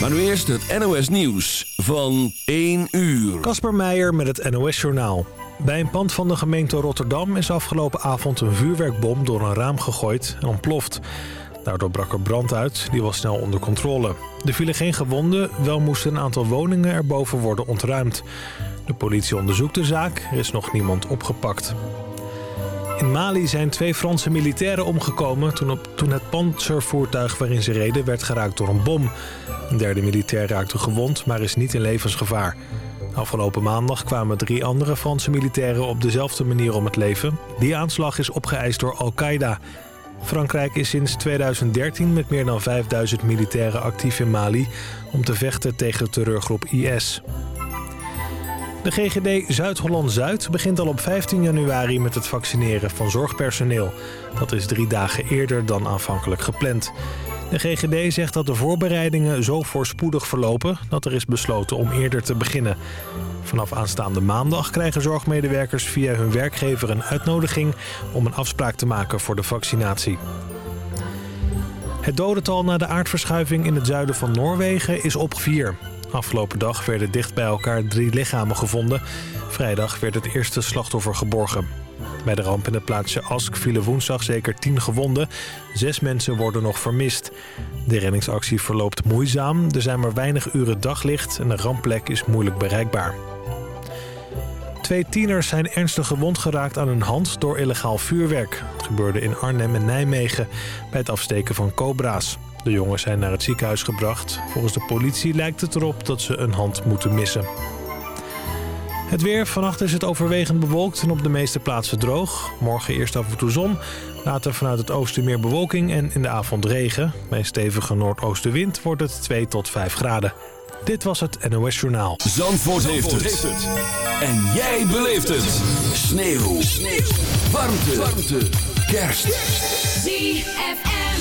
Maar nu eerst het NOS Nieuws van 1 uur. Kasper Meijer met het NOS Journaal. Bij een pand van de gemeente Rotterdam is afgelopen avond een vuurwerkbom door een raam gegooid en ontploft. Daardoor brak er brand uit, die was snel onder controle. Er vielen geen gewonden, wel moesten een aantal woningen erboven worden ontruimd. De politie onderzoekt de zaak, er is nog niemand opgepakt. In Mali zijn twee Franse militairen omgekomen toen, op, toen het panzervoertuig waarin ze reden werd geraakt door een bom. Een derde militair raakte gewond, maar is niet in levensgevaar. Afgelopen maandag kwamen drie andere Franse militairen op dezelfde manier om het leven. Die aanslag is opgeëist door Al-Qaeda. Frankrijk is sinds 2013 met meer dan 5000 militairen actief in Mali... om te vechten tegen terreurgroep IS. De GGD Zuid-Holland-Zuid begint al op 15 januari met het vaccineren van zorgpersoneel. Dat is drie dagen eerder dan aanvankelijk gepland. De GGD zegt dat de voorbereidingen zo voorspoedig verlopen... dat er is besloten om eerder te beginnen. Vanaf aanstaande maandag krijgen zorgmedewerkers via hun werkgever een uitnodiging... om een afspraak te maken voor de vaccinatie. Het dodental na de aardverschuiving in het zuiden van Noorwegen is op vier. Afgelopen dag werden dicht bij elkaar drie lichamen gevonden. Vrijdag werd het eerste slachtoffer geborgen. Bij de ramp in het plaatsje Ask vielen woensdag zeker tien gewonden. Zes mensen worden nog vermist. De reddingsactie verloopt moeizaam. Er zijn maar weinig uren daglicht en de rampplek is moeilijk bereikbaar. Twee tieners zijn ernstig gewond geraakt aan hun hand door illegaal vuurwerk. Het gebeurde in Arnhem en Nijmegen bij het afsteken van cobra's. De jongens zijn naar het ziekenhuis gebracht. Volgens de politie lijkt het erop dat ze een hand moeten missen. Het weer. Vannacht is het overwegend bewolkt en op de meeste plaatsen droog. Morgen eerst af en toe zon. Later vanuit het oosten meer bewolking en in de avond regen. Bij een stevige noordoostenwind wordt het 2 tot 5 graden. Dit was het NOS Journaal. Zandvoort, heeft, het. En jij beleeft het. Sneeuw. Sneeuw. Warmte. Warmte. Kerst. ZFM.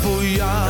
voor jou.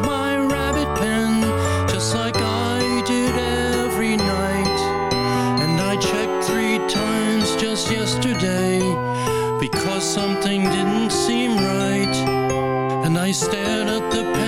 My rabbit pen just like I did every night. And I checked three times just yesterday because something didn't seem right. And I stared at the pen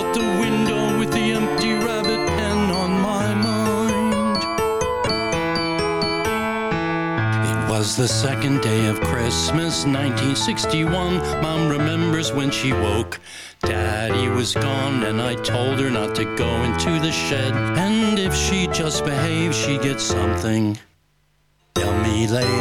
the second day of Christmas, 1961. Mom remembers when she woke. Daddy was gone, and I told her not to go into the shed. And if she just behaved, she'd get something me later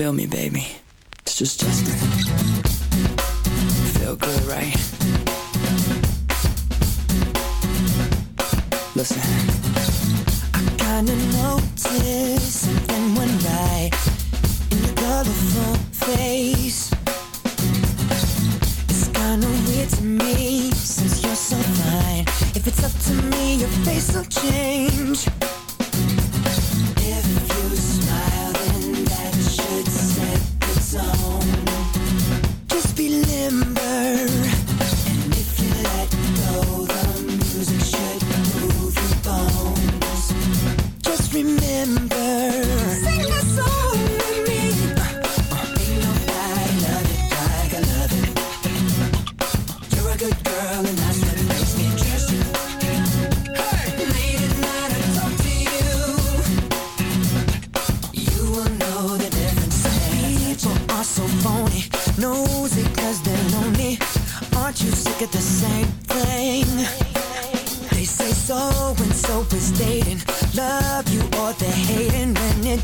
feel me, baby. It's just Justin. Feel good, right? Listen.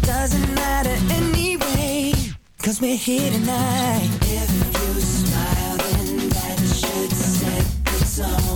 Doesn't matter anyway. Cause we're here tonight. If you smile, then that should set the tone.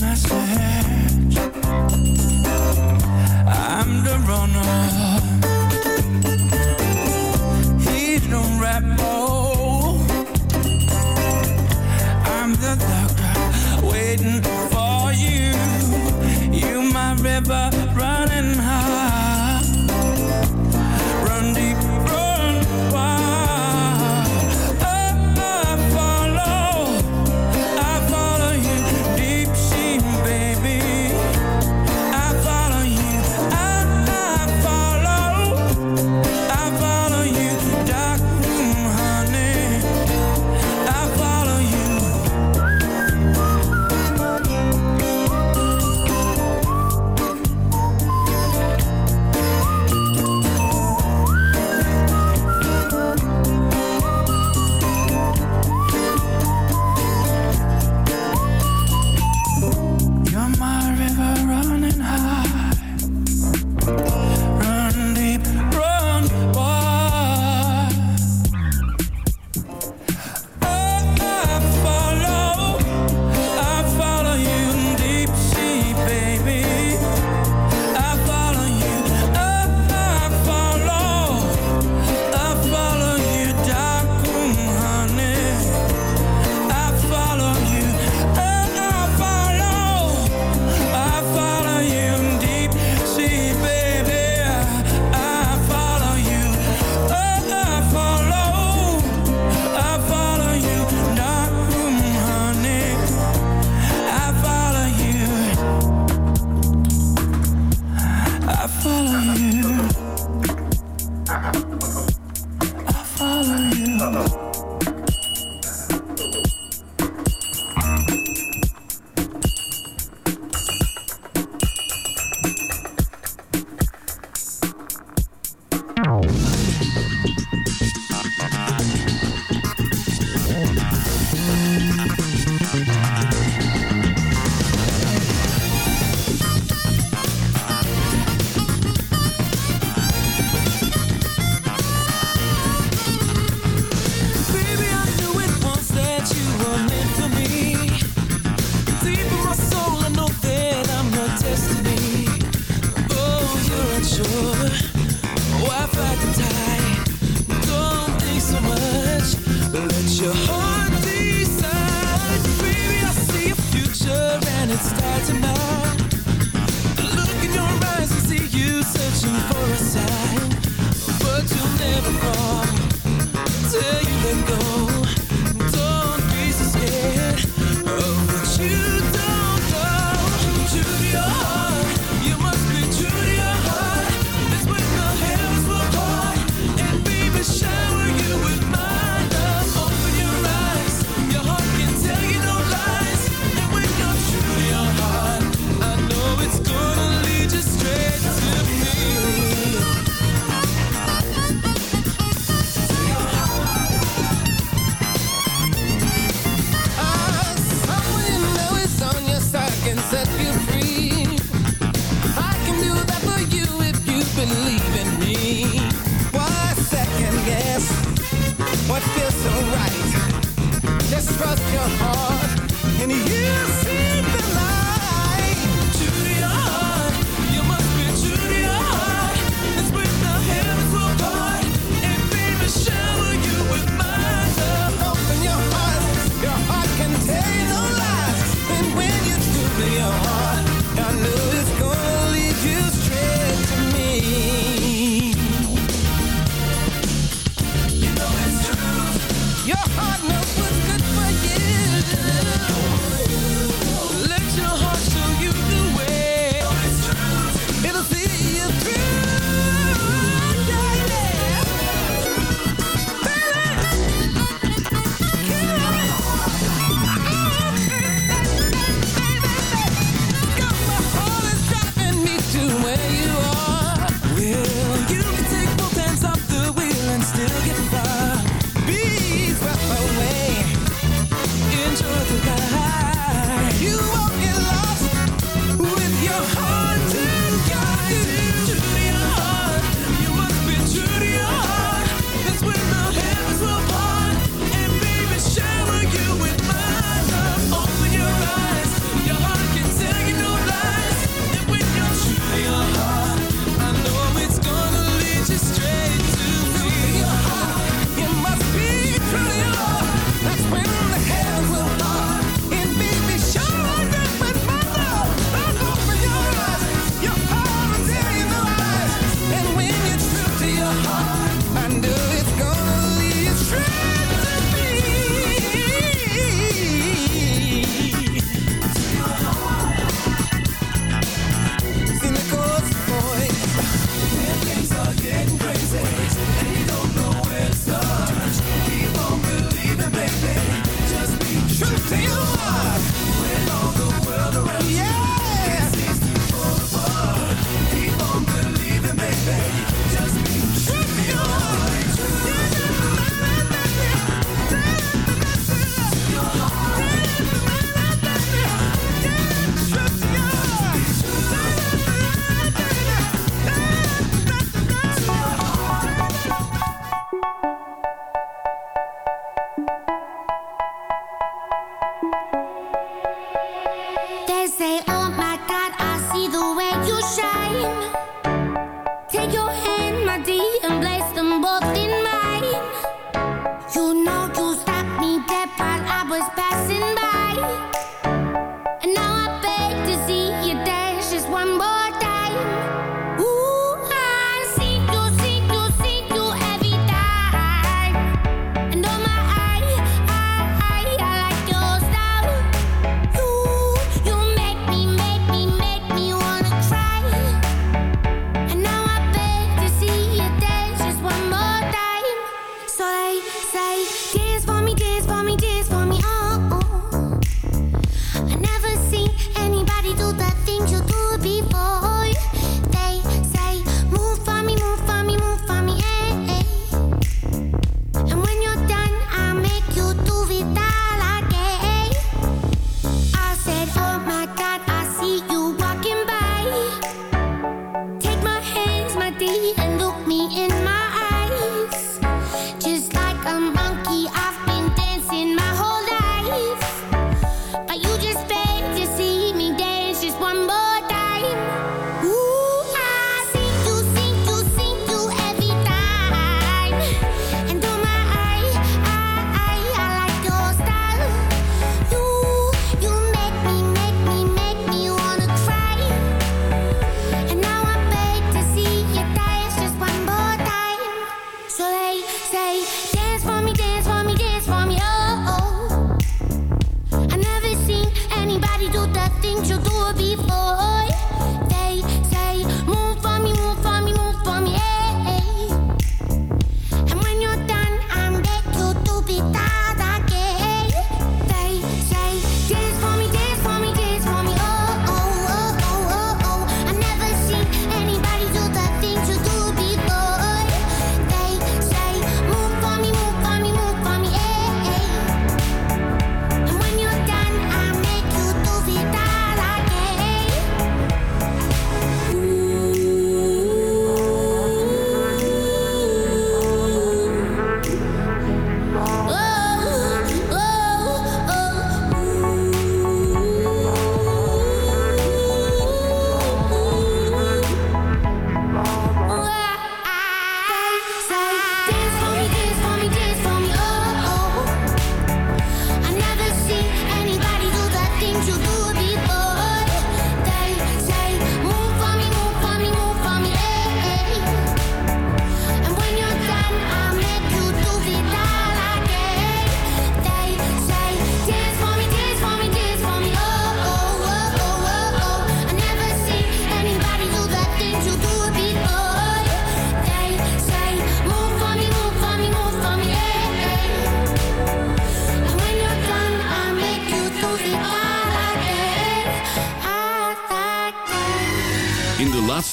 myself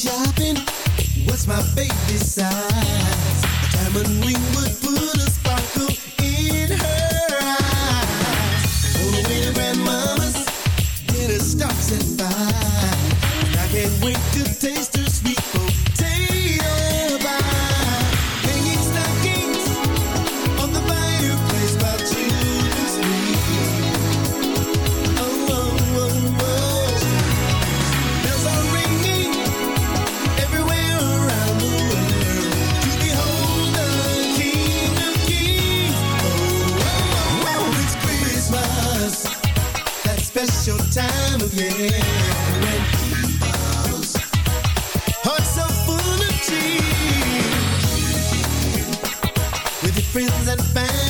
shopping. What's my baby size? A diamond ring would put friends and family.